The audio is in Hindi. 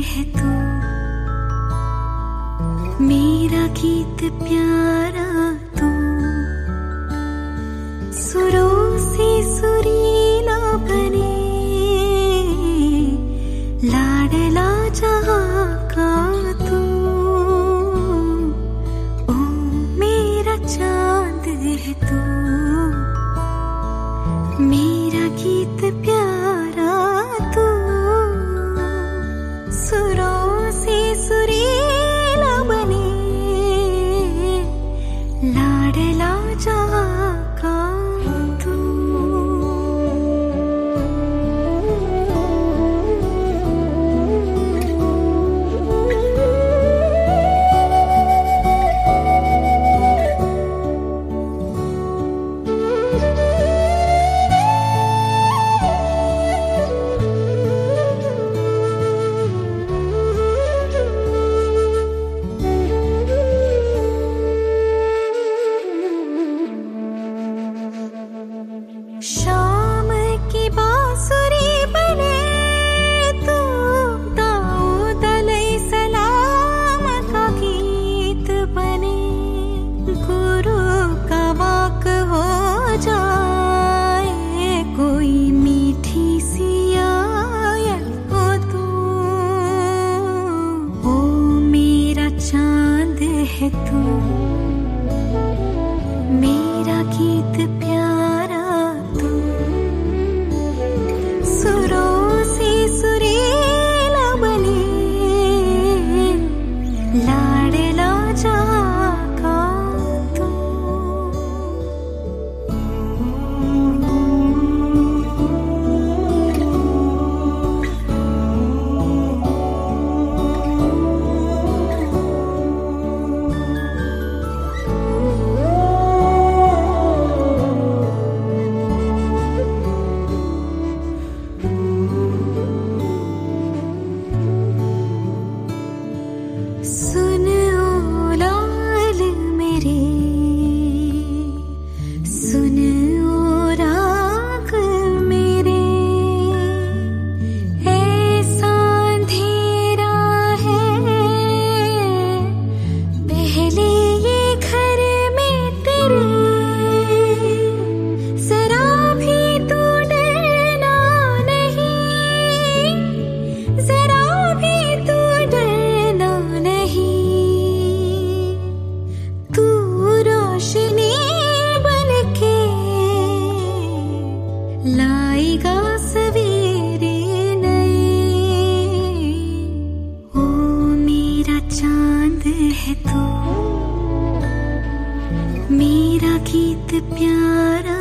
है तू। मेरा गीत प्यारा तू। सुरों से सुरीला बने। लाडला जहाँ का तू। ओ, मेरा चाँद है तू। मेरा tu 思 मेरा गीत प्यारा